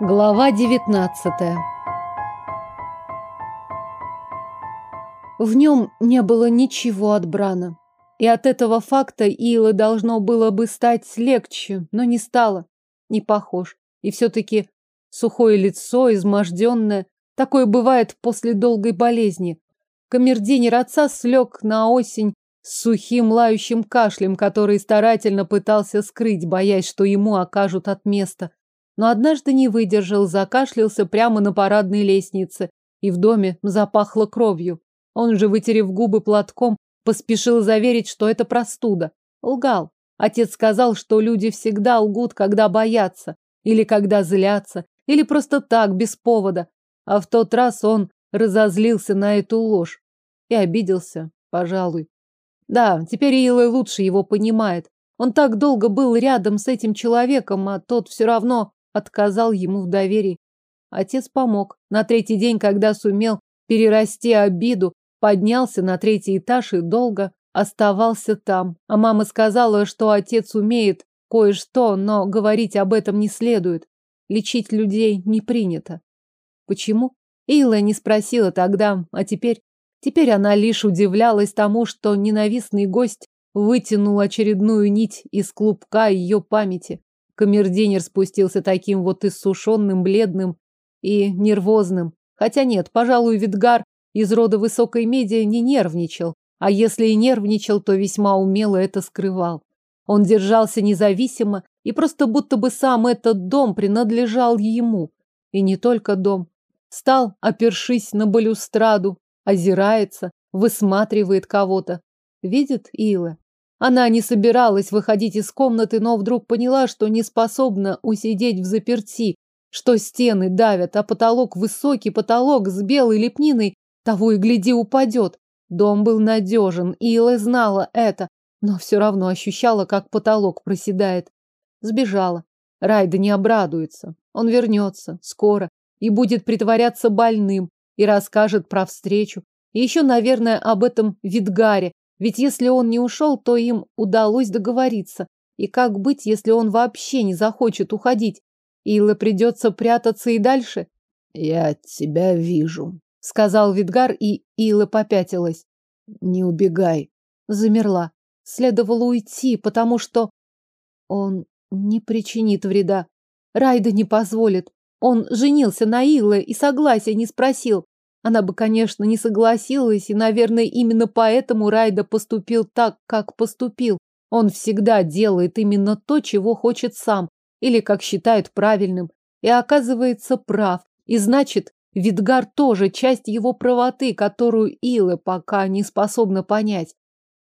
Глава 19 В нем не было ничего от Брана. И от этого факта Ила должно было бы стать легче, но не стало. Не похож. И все-таки сухое лицо, изможденное. Такое бывает после долгой болезни. Камердинер отца слег на осень с сухим лающим кашлем, который старательно пытался скрыть, боясь, что ему окажут от места. Но однажды не выдержал, закашлялся прямо на парадной лестнице, и в доме запахло кровью. Он же, вытерев губы платком, поспешил заверить, что это простуда. Лгал. Отец сказал, что люди всегда лгут, когда боятся, или когда злятся, или просто так, без повода. А в тот раз он разозлился на эту ложь и обиделся, пожалуй. Да, теперь Илой лучше его понимает. Он так долго был рядом с этим человеком, а тот все равно отказал ему в доверии. Отец помог. На третий день, когда сумел перерасти обиду, поднялся на третий этаж и долго оставался там. А мама сказала, что отец умеет кое-что, но говорить об этом не следует. Лечить людей не принято. Почему? Ила не спросила тогда, а теперь... Теперь она лишь удивлялась тому, что ненавистный гость вытянул очередную нить из клубка ее памяти. Камердинер спустился таким вот иссушенным, бледным и нервозным. Хотя нет, пожалуй, Видгар из рода высокой меди не нервничал, а если и нервничал, то весьма умело это скрывал. Он держался независимо, и просто будто бы сам этот дом принадлежал ему. И не только дом. Стал, опершись на балюстраду, озирается, высматривает кого-то. Видит Ила? Она не собиралась выходить из комнаты, но вдруг поняла, что не способна усидеть в заперти, что стены давят, а потолок высокий, потолок с белой лепниной, того и гляди упадет. Дом был надежен, Ила знала это, но все равно ощущала, как потолок проседает. Сбежала. Райда не обрадуется. Он вернется скоро и будет притворяться больным и расскажет про встречу. И еще, наверное, об этом Видгаре, ведь если он не ушел, то им удалось договориться. И как быть, если он вообще не захочет уходить? Илла придется прятаться и дальше? Я тебя вижу, сказал Видгар, и Илла попятилась. Не убегай. Замерла. Следовало уйти, потому что он не причинит вреда. Райда не позволит. Он женился на Иле и согласия не спросил. Она бы, конечно, не согласилась, и, наверное, именно поэтому Райда поступил так, как поступил. Он всегда делает именно то, чего хочет сам, или как считает правильным, и оказывается прав. И значит, Видгар тоже часть его правоты, которую Илы пока не способна понять.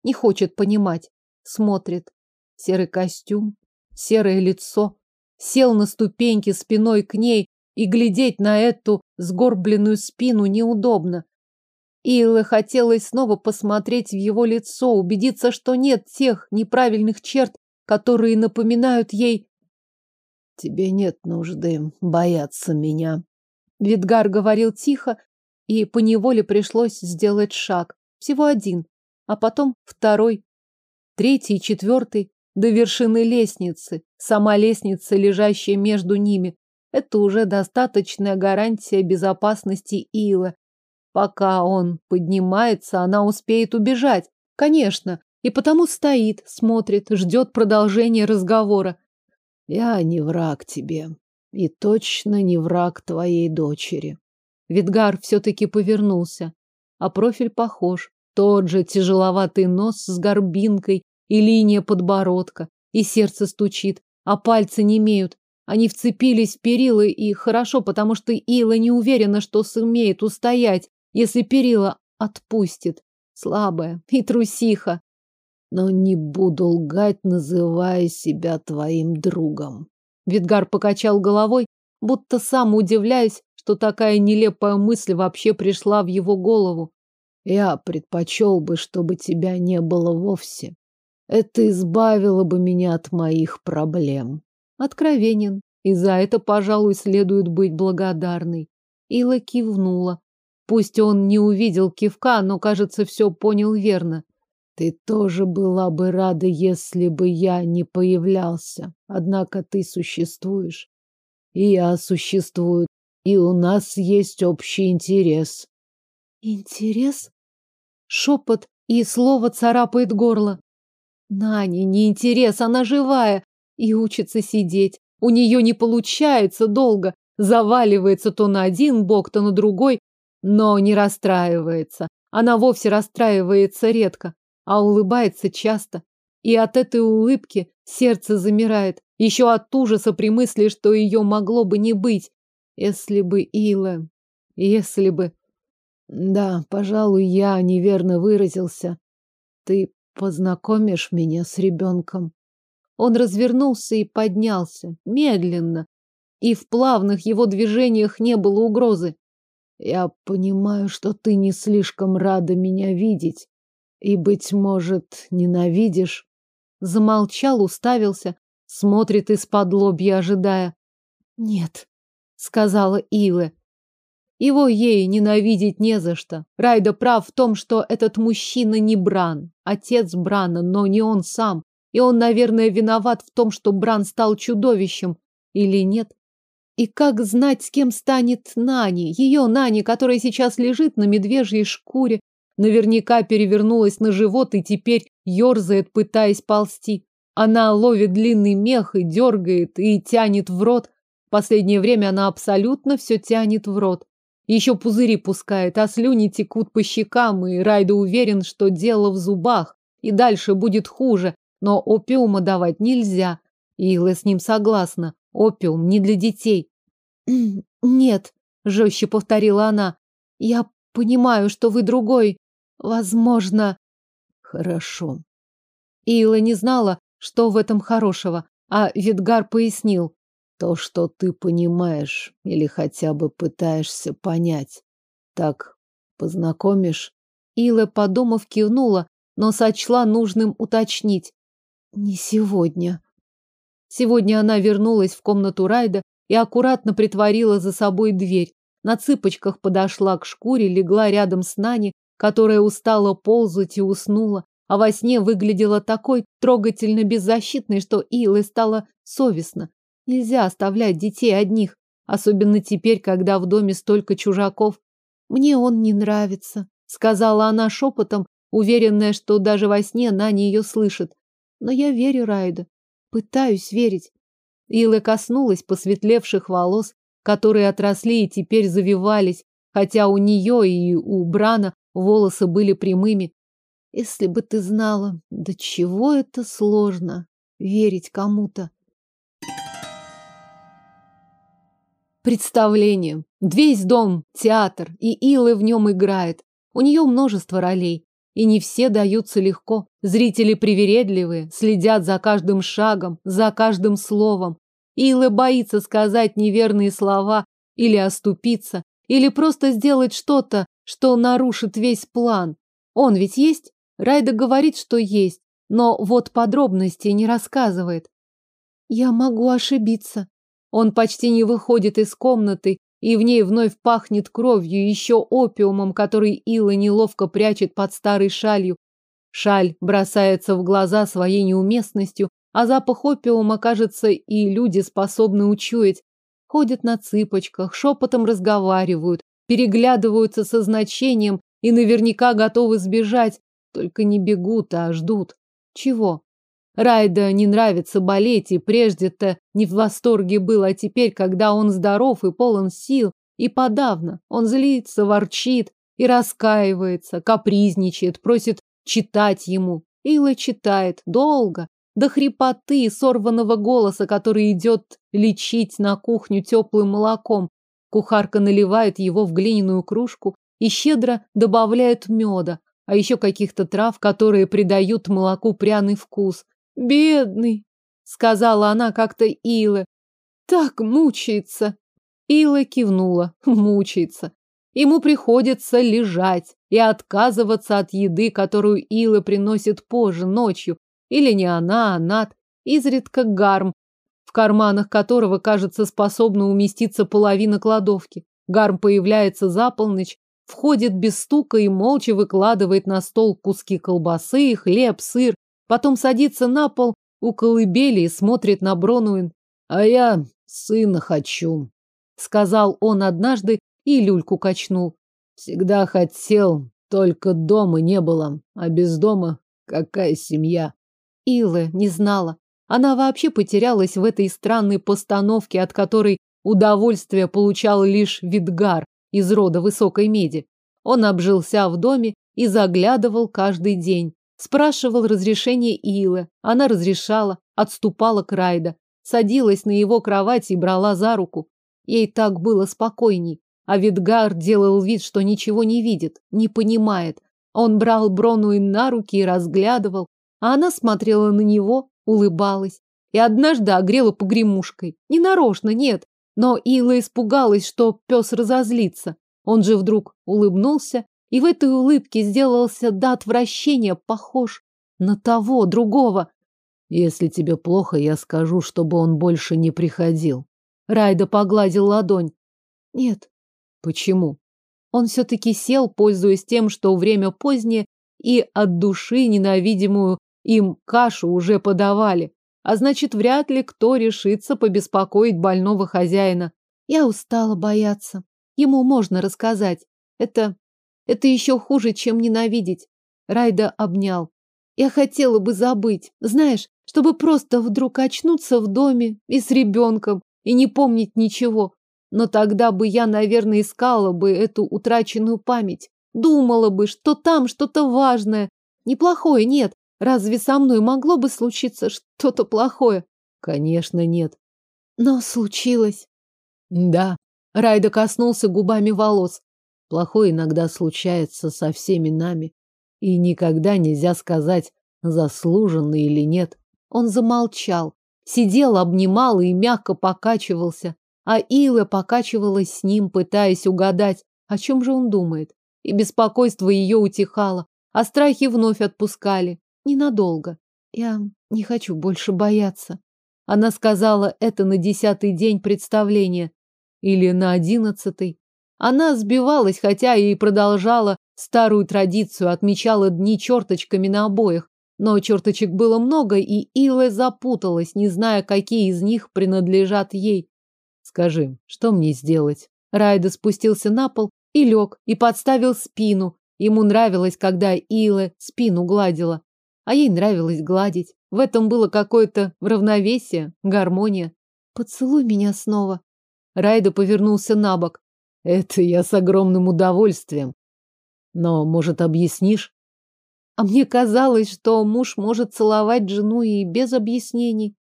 Не хочет понимать. Смотрит. Серый костюм, серое лицо. Сел на ступеньки спиной к ней, и глядеть на эту сгорбленную спину неудобно. Илэ хотелось снова посмотреть в его лицо, убедиться, что нет тех неправильных черт, которые напоминают ей... Тебе нет нужды бояться меня. Видгар говорил тихо, и поневоле пришлось сделать шаг. Всего один, а потом второй, третий, четвертый, до вершины лестницы, сама лестница, лежащая между ними. Это уже достаточная гарантия безопасности Ила. Пока он поднимается, она успеет убежать. Конечно, и потому стоит, смотрит, ждет продолжения разговора. Я не враг тебе. И точно не враг твоей дочери. Видгар все-таки повернулся. А профиль похож. Тот же тяжеловатый нос с горбинкой и линия подбородка. И сердце стучит, а пальцы не имеют. Они вцепились в перила, и хорошо, потому что Ила не уверена, что сумеет устоять, если перила отпустит. Слабая и трусиха. Но не буду лгать, называя себя твоим другом. Видгар покачал головой, будто сам удивляясь, что такая нелепая мысль вообще пришла в его голову. Я предпочел бы, чтобы тебя не было вовсе. Это избавило бы меня от моих проблем откровенен, и за это, пожалуй, следует быть благодарной. Ила кивнула. Пусть он не увидел кивка, но, кажется, все понял верно. Ты тоже была бы рада, если бы я не появлялся. Однако ты существуешь. и я существую, и у нас есть общий интерес. Интерес? Шепот и слово царапает горло. Нане не интерес, она живая и учится сидеть. У нее не получается долго, заваливается то на один бок, то на другой, но не расстраивается. Она вовсе расстраивается редко, а улыбается часто. И от этой улыбки сердце замирает. Еще от ужаса при мысли, что ее могло бы не быть. Если бы Ила... Если бы... Да, пожалуй, я неверно выразился. Ты познакомишь меня с ребенком? Он развернулся и поднялся, медленно, и в плавных его движениях не было угрозы. Я понимаю, что ты не слишком рада меня видеть и, быть может, ненавидишь. Замолчал, уставился, смотрит из-под лобья, ожидая. Нет, сказала Илэ. Его ей ненавидеть не за что. Райда прав в том, что этот мужчина не Бран, отец Брана, но не он сам. И он, наверное, виноват в том, что Бран стал чудовищем. Или нет? И как знать, с кем станет Нани, ее Нани, которая сейчас лежит на медвежьей шкуре, наверняка перевернулась на живот и теперь ерзает, пытаясь ползти. Она ловит длинный мех и дергает, и тянет в рот. Последнее время она абсолютно все тянет в рот. Еще пузыри пускает, а слюни текут по щекам, и Райда уверен, что дело в зубах, и дальше будет хуже, но опиума давать нельзя. Илла с ним согласна. Опиум не для детей. Нет, жестче повторила она. Я понимаю, что вы другой. Возможно. Хорошо. Илла не знала, что в этом хорошего, а Видгар пояснил. То, что ты понимаешь или хотя бы пытаешься понять. Так, познакомишь? Илла, подумав, кивнула, но сочла нужным уточнить. Не сегодня. Сегодня она вернулась в комнату Райда и аккуратно притворила за собой дверь. На цыпочках подошла к шкуре, легла рядом с Нани, которая устала ползать и уснула, а во сне выглядела такой трогательно беззащитной, что Илой стало совестно. Нельзя оставлять детей одних, особенно теперь, когда в доме столько чужаков. Мне он не нравится, сказала она шепотом, уверенная, что даже во сне Нани ее слышит. Но я верю Райду. Пытаюсь верить. Ила коснулась посветлевших волос, которые отросли и теперь завивались, хотя у нее и у Брана волосы были прямыми. Если бы ты знала, до чего это сложно верить кому-то. Представление. Весь дом, театр, и Илы в нем играет. У нее множество ролей и не все даются легко. Зрители привередливые, следят за каждым шагом, за каждым словом. Илэ боится сказать неверные слова или оступиться, или просто сделать что-то, что нарушит весь план. Он ведь есть? Райда говорит, что есть, но вот подробностей не рассказывает. Я могу ошибиться. Он почти не выходит из комнаты, и в ней вновь пахнет кровью, еще опиумом, который Ила неловко прячет под старой шалью. Шаль бросается в глаза своей неуместностью, а запах опиума, кажется, и люди способны учуять. Ходят на цыпочках, шепотом разговаривают, переглядываются со значением и наверняка готовы сбежать, только не бегут, а ждут. Чего? Райда не нравится болеть, и прежде-то не в восторге был, а теперь, когда он здоров и полон сил, и подавно, он злится, ворчит и раскаивается, капризничает, просит читать ему. Ила читает долго, до хрипоты и сорванного голоса, который идет лечить на кухню теплым молоком. Кухарка наливает его в глиняную кружку и щедро добавляет меда, а еще каких-то трав, которые придают молоку пряный вкус. Бедный, сказала она как-то Иле. Так мучается. Ила кивнула. Мучается. Ему приходится лежать и отказываться от еды, которую Ила приносит позже, ночью. Или не она, а Над. Изредка гарм, в карманах которого, кажется, способна уместиться половина кладовки. Гарм появляется за полночь, входит без стука и молча выкладывает на стол куски колбасы, хлеб, сыр, Потом садится на пол у колыбели и смотрит на Бронуин. А я Сына хочу, сказал он однажды и люльку качнул. Всегда хотел, только дома не было, а без дома какая семья? Илла не знала. Она вообще потерялась в этой странной постановке, от которой удовольствие получал лишь Видгар из рода высокой меди. Он обжился в доме и заглядывал каждый день. Спрашивал разрешение Илы. Она разрешала, отступала к Райда, садилась на его кровать и брала за руку. Ей так было спокойней. А Видгар делал вид, что ничего не видит, не понимает. Он брал Бронуин на руки и разглядывал, а она смотрела на него, улыбалась. И однажды огрела погремушкой. Не нарочно, нет. Но Ила испугалась, что пес разозлится. Он же вдруг улыбнулся, и в этой улыбке сделался до отвращения похож на того, другого. Если тебе плохо, я скажу, чтобы он больше не приходил. Райда погладил ладонь. Нет. Почему? Он все-таки сел, пользуясь тем, что время позднее, и от души ненавидимую им кашу уже подавали. А значит, вряд ли кто решится побеспокоить больного хозяина. Я устала бояться. Ему можно рассказать. Это это еще хуже, чем ненавидеть. Райда обнял. Я хотела бы забыть, знаешь, чтобы просто вдруг очнуться в доме и с ребенком, и не помнить ничего. Но тогда бы я, наверное, искала бы эту утраченную память. Думала бы, что там что-то важное. Неплохое, нет. Разве со мной могло бы случиться что-то плохое? Конечно, нет. Но случилось. Да. Райда коснулся губами волос. Плохое иногда случается со всеми нами, и никогда нельзя сказать, заслуженно или нет. Он замолчал, сидел, обнимал и мягко покачивался, а Ила покачивалась с ним, пытаясь угадать, о чем же он думает. И беспокойство ее утихало, а страхи вновь отпускали. Ненадолго. Я не хочу больше бояться. Она сказала это на десятый день представления. Или на одиннадцатый. Она сбивалась, хотя и продолжала старую традицию, отмечала дни черточками на обоих. Но черточек было много, и Илэ запуталась, не зная, какие из них принадлежат ей. «Скажи, что мне сделать?» Райда спустился на пол и лег, и подставил спину. Ему нравилось, когда Илэ спину гладила. А ей нравилось гладить. В этом было какое-то равновесие, гармония. «Поцелуй меня снова». Райда повернулся на бок. Это я с огромным удовольствием. Но, может, объяснишь? А мне казалось, что муж может целовать жену и без объяснений.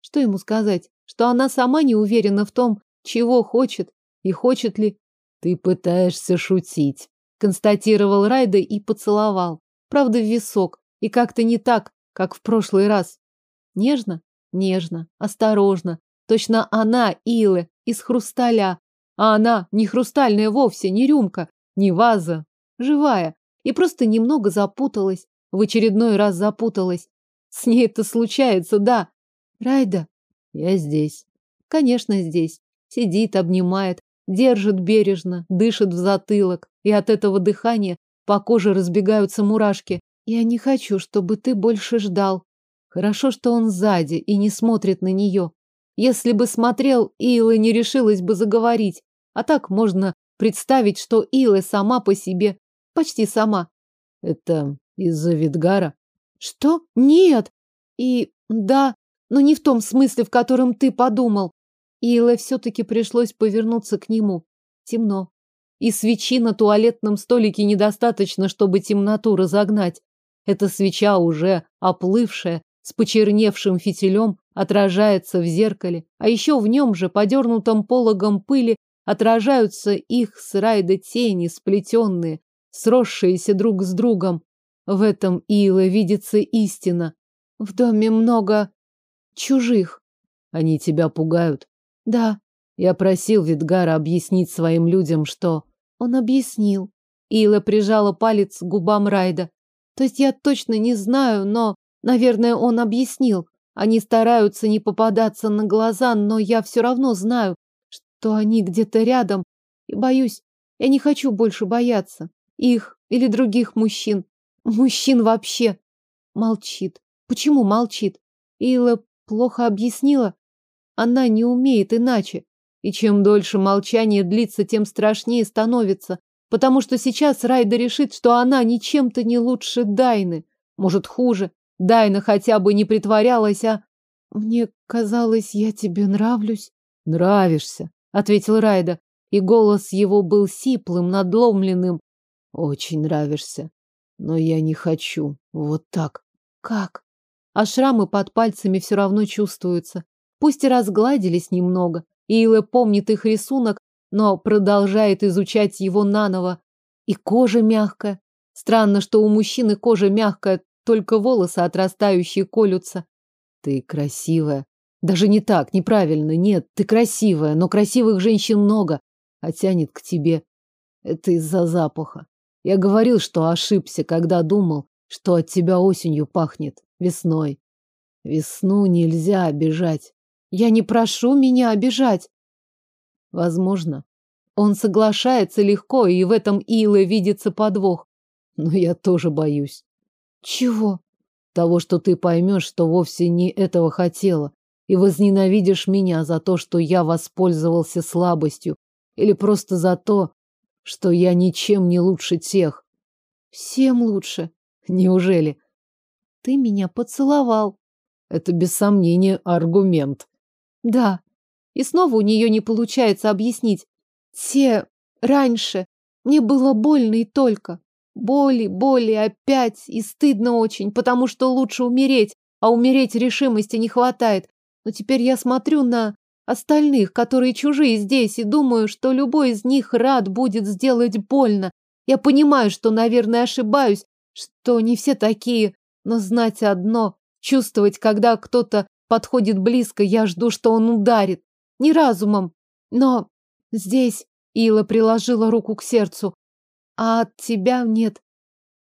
Что ему сказать? Что она сама не уверена в том, чего хочет и хочет ли. Ты пытаешься шутить, констатировал Райда и поцеловал. Правда, в висок. И как-то не так, как в прошлый раз. Нежно? Нежно. Осторожно. Точно она, Илы, из хрусталя, а она не хрустальная вовсе, не рюмка, не ваза, живая. И просто немного запуталась. В очередной раз запуталась. С ней это случается, да. Райда, я здесь. Конечно, здесь. Сидит, обнимает, держит бережно, дышит в затылок. И от этого дыхания по коже разбегаются мурашки. Я не хочу, чтобы ты больше ждал. Хорошо, что он сзади и не смотрит на нее. Если бы смотрел, Ила не решилась бы заговорить. А так можно представить, что Ила сама по себе, почти сама. Это из-за Видгара? Что? Нет. И да, но не в том смысле, в котором ты подумал. Ила все-таки пришлось повернуться к нему. Темно. И свечи на туалетном столике недостаточно, чтобы темноту разогнать. Эта свеча уже оплывшая, с почерневшим фитилем, отражается в зеркале, а еще в нем же, подернутом пологом пыли, отражаются их с Райда тени, сплетенные, сросшиеся друг с другом. В этом Ила видится истина. В доме много чужих. Они тебя пугают? Да. Я просил Видгара объяснить своим людям, что... Он объяснил. Ила прижала палец к губам Райда. То есть я точно не знаю, но, наверное, он объяснил. Они стараются не попадаться на глаза, но я все равно знаю, что они где-то рядом. И боюсь, я не хочу больше бояться. Их или других мужчин. Мужчин вообще. Молчит. Почему молчит? Ила плохо объяснила. Она не умеет иначе. И чем дольше молчание длится, тем страшнее становится. Потому что сейчас Райда решит, что она ничем-то не лучше Дайны. Может, хуже. Дайна хотя бы не притворялась, а... Мне казалось, я тебе нравлюсь. Нравишься, ответил Райда, и голос его был сиплым, надломленным. Очень нравишься. Но я не хочу. Вот так. Как? А шрамы под пальцами все равно чувствуются. Пусть и разгладились немного. Илэ помнит их рисунок, но продолжает изучать его наново. И кожа мягкая. Странно, что у мужчины кожа мягкая, только волосы отрастающие колются. Ты красивая. Даже не так, неправильно. Нет, ты красивая, но красивых женщин много, а тянет к тебе. Это из-за запаха. Я говорил, что ошибся, когда думал, что от тебя осенью пахнет, весной. Весну нельзя обижать. Я не прошу меня обижать. Возможно. Он соглашается легко, и в этом Илэ видится подвох. Но я тоже боюсь. Чего? Того, что ты поймешь, что вовсе не этого хотела, и возненавидишь меня за то, что я воспользовался слабостью, или просто за то, что я ничем не лучше тех. Всем лучше. Неужели? Ты меня поцеловал. Это без сомнения аргумент. Да. И снова у нее не получается объяснить. Те раньше мне было больно и только. Боли, боли опять, и стыдно очень, потому что лучше умереть, а умереть решимости не хватает. Но теперь я смотрю на остальных, которые чужие здесь, и думаю, что любой из них рад будет сделать больно. Я понимаю, что, наверное, ошибаюсь, что не все такие, но знать одно, чувствовать, когда кто-то подходит близко, я жду, что он ударит. Не разумом, но здесь Ила приложила руку к сердцу. А от тебя нет.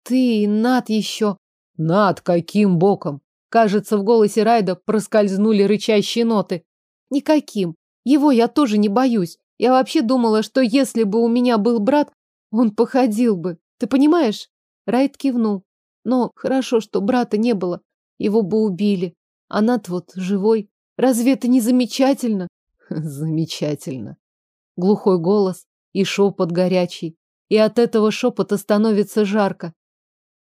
Ты и Над еще. Над каким боком? Кажется, в голосе Райда проскользнули рычащие ноты. Никаким. Его я тоже не боюсь. Я вообще думала, что если бы у меня был брат, он походил бы. Ты понимаешь? Райд кивнул. Но хорошо, что брата не было. Его бы убили. А Над вот живой. Разве это не замечательно? Замечательно. Глухой голос и шепот горячий. И от этого шепота становится жарко.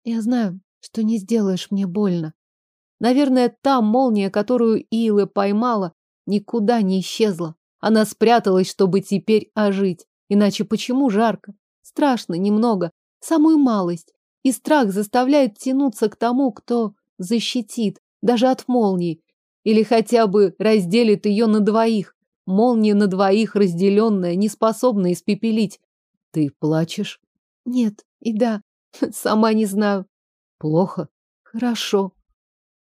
Я знаю, что не сделаешь мне больно. Наверное, та молния, которую Илы поймала, никуда не исчезла. Она спряталась, чтобы теперь ожить. Иначе почему жарко? Страшно немного, самую малость. И страх заставляет тянуться к тому, кто защитит, даже от молнии. Или хотя бы разделит ее на двоих. Молния на двоих разделенная, не способна испепелить. Ты плачешь? Нет, и да. Сама не знаю. Плохо? Хорошо.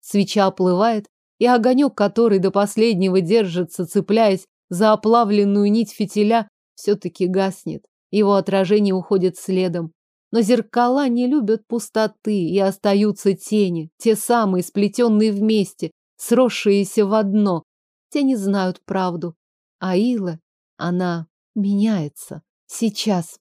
Свеча оплывает, и огонек, который до последнего держится, цепляясь за оплавленную нить фитиля, все-таки гаснет. Его отражение уходит следом. Но зеркала не любят пустоты, и остаются тени, те самые, сплетенные вместе, сросшиеся в одно. Те не знают правду. А Ила, она меняется. Сейчас.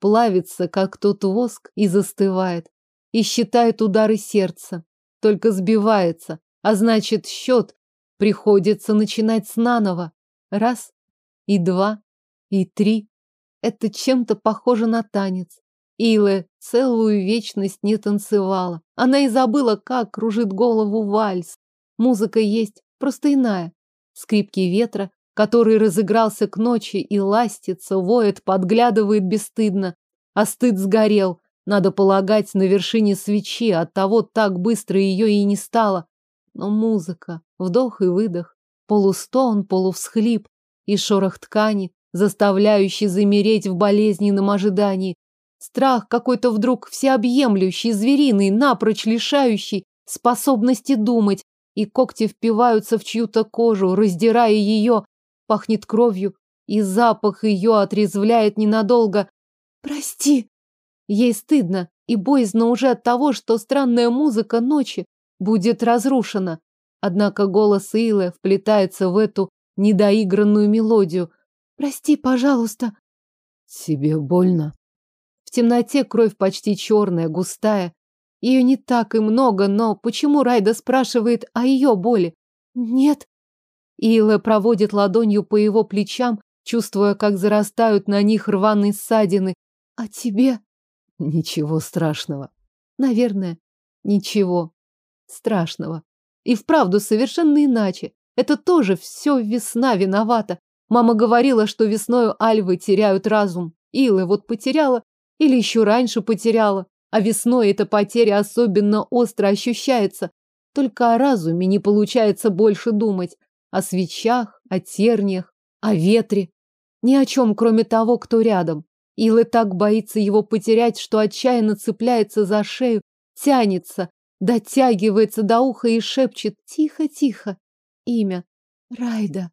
Плавится, как тот воск, и застывает. И считает удары сердца. Только сбивается, а значит, счет приходится начинать с наново. Раз, и два, и три. Это чем-то похоже на танец. Илэ целую вечность не танцевала. Она и забыла, как кружит голову вальс. Музыка есть, просто иная. Скрипки ветра, который разыгрался к ночи и ластится, воет, подглядывает бесстыдно. А стыд сгорел, надо полагать, на вершине свечи, оттого так быстро ее и не стало. Но музыка, вдох и выдох, полустон, полувсхлип и шорох ткани, заставляющий замереть в болезненном ожидании. Страх какой-то вдруг всеобъемлющий, звериный, напрочь лишающий способности думать, и когти впиваются в чью-то кожу, раздирая ее, пахнет кровью, и запах ее отрезвляет ненадолго. «Прости!» Ей стыдно и боязно уже от того, что странная музыка ночи будет разрушена. Однако голос Илы вплетается в эту недоигранную мелодию. «Прости, пожалуйста». «Тебе больно?» В темноте кровь почти черная, густая. Ее не так и много, но почему Райда спрашивает о ее боли? Нет. Илэ проводит ладонью по его плечам, чувствуя, как зарастают на них рваные ссадины. А тебе? Ничего страшного. Наверное, ничего страшного. И вправду совершенно иначе. Это тоже все весна виновата. Мама говорила, что весною альвы теряют разум. Илы вот потеряла, или еще раньше потеряла. А весной эта потеря особенно остро ощущается. Только о разуме не получается больше думать. О свечах, о терниях, о ветре. Ни о чем, кроме того, кто рядом. Илы так боится его потерять, что отчаянно цепляется за шею, тянется, дотягивается до уха и шепчет тихо-тихо имя Райда.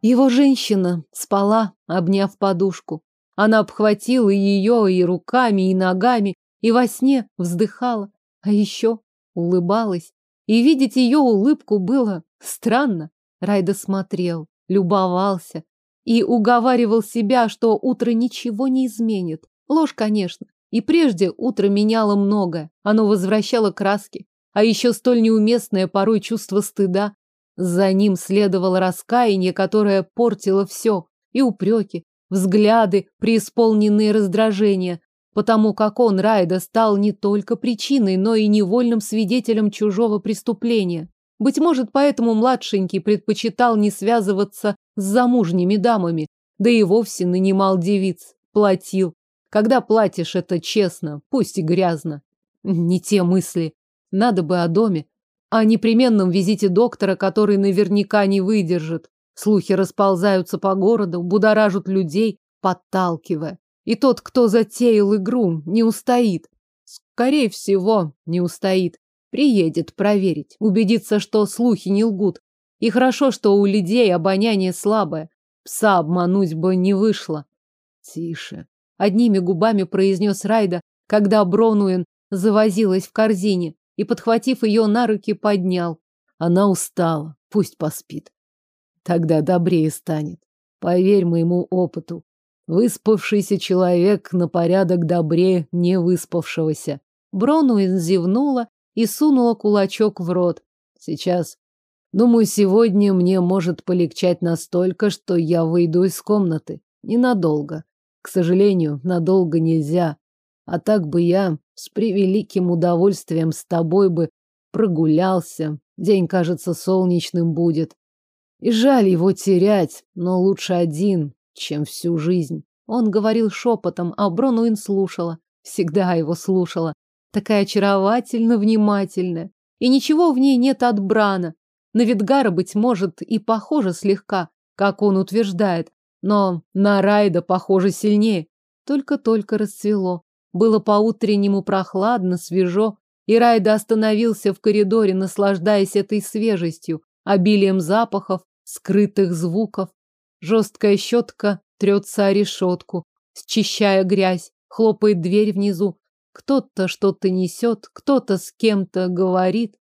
Его женщина спала, обняв подушку. Она обхватила ее и руками, и ногами, и во сне вздыхала, а еще улыбалась. И видеть ее улыбку было странно. Райда смотрел, любовался и уговаривал себя, что утро ничего не изменит. Ложь, конечно. И прежде утро меняло многое. Оно возвращало краски, а еще столь неуместное порой чувство стыда. За ним следовало раскаяние, которое портило все, и упреки, взгляды, преисполненные раздражения, потому как он, Райда, стал не только причиной, но и невольным свидетелем чужого преступления. Быть может, поэтому младшенький предпочитал не связываться с замужними дамами, да и вовсе нанимал девиц, платил. Когда платишь это честно, пусть и грязно. Не те мысли. Надо бы о доме, о непременном визите доктора, который наверняка не выдержит. Слухи расползаются по городу, будоражат людей, подталкивая. И тот, кто затеял игру, не устоит. Скорее всего, не устоит. Приедет проверить, убедиться, что слухи не лгут. И хорошо, что у людей обоняние слабое. Пса обмануть бы не вышло. Тише. Одними губами произнес Райда, когда Бронуэн завозилась в корзине и, подхватив ее на руки, поднял. Она устала, пусть поспит. Тогда добрее станет. Поверь моему опыту. Выспавшийся человек на порядок добрее невыспавшегося. Бронуин зевнула и сунула кулачок в рот. Сейчас. Думаю, сегодня мне может полегчать настолько, что я выйду из комнаты. Ненадолго. К сожалению, надолго нельзя. А так бы я с превеликим удовольствием с тобой бы прогулялся. День, кажется, солнечным будет. И жаль его терять, но лучше один, чем всю жизнь. Он говорил шепотом, а Бронуин слушала. Всегда его слушала. Такая очаровательно внимательная. И ничего в ней нет от Брана. На Видгара, быть может, и похоже слегка, как он утверждает. Но на Райда, похоже, сильнее. Только-только расцвело. Было по-утреннему прохладно, свежо, и Райда остановился в коридоре, наслаждаясь этой свежестью, обилием запахов, скрытых звуков. Жесткая щетка трется о решетку, счищая грязь, хлопает дверь внизу. Кто-то что-то несет, кто-то с кем-то говорит.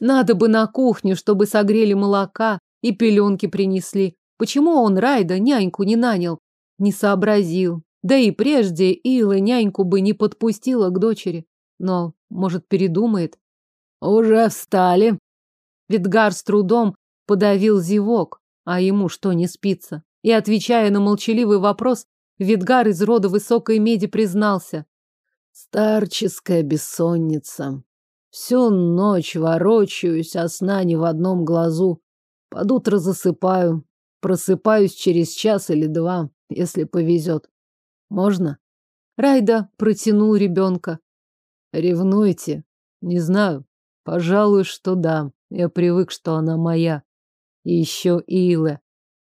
Надо бы на кухню, чтобы согрели молока и пеленки принесли. Почему он Райда няньку не нанял? Не сообразил. Да и прежде Илла няньку бы не подпустила к дочери. Но, может, передумает? Уже встали. Видгар с трудом подавил зевок, а ему что, не спится? И, отвечая на молчаливый вопрос, Видгар из рода высокой меди признался. Старческая бессонница. Всю ночь ворочаюсь, а сна ни в одном глазу. Под утро засыпаю. Просыпаюсь через час или два, если повезет. Можно? Райда протянул ребенка. Ревнуете? Не знаю. Пожалуй, что да. Я привык, что она моя. И еще Илэ.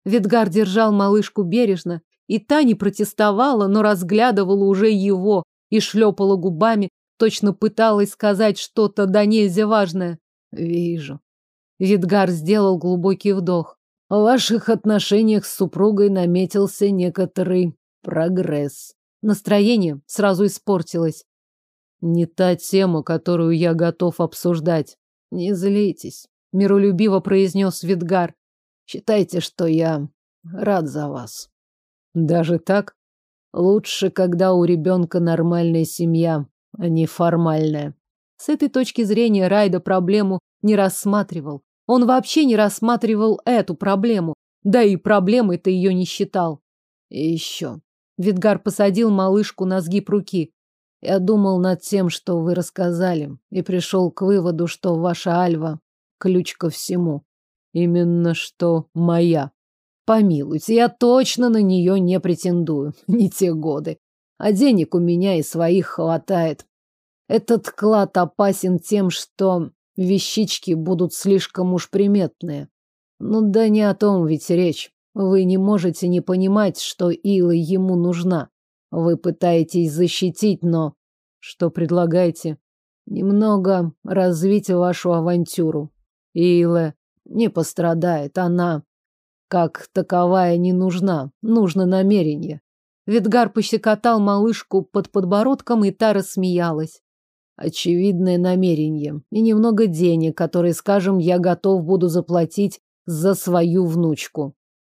Видгар держал малышку бережно, и та не протестовала, но разглядывала уже его и шлепала губами, точно пыталась сказать что-то да нельзя важное. Вижу. Видгар сделал глубокий вдох. В ваших отношениях с супругой наметился некоторый прогресс. Настроение сразу испортилось. Не та тема, которую я готов обсуждать. Не злитесь, миролюбиво произнес Видгар. Считайте, что я рад за вас. Даже так? Лучше, когда у ребенка нормальная семья, а не формальная. С этой точки зрения Райда проблему не рассматривал. Он вообще не рассматривал эту проблему, да и проблемой-то ее не считал. И еще. Видгар посадил малышку на сгиб руки. Я думал над тем, что вы рассказали, и пришел к выводу, что ваша Альва — ключ ко всему. Именно что моя. Помилуйте, я точно на нее не претендую. Не те годы. А денег у меня и своих хватает. Этот клад опасен тем, что вещички будут слишком уж приметные. Ну да не о том ведь речь. Вы не можете не понимать, что Ила ему нужна. Вы пытаетесь защитить, но... Что предлагаете? Немного развить вашу авантюру. Ила не пострадает, она как таковая не нужна. Нужно намерение. Видгар пощекотал малышку под подбородком, и та рассмеялась. Очевидное намерение. И немного денег, которые, скажем, я готов буду заплатить за свою внучку.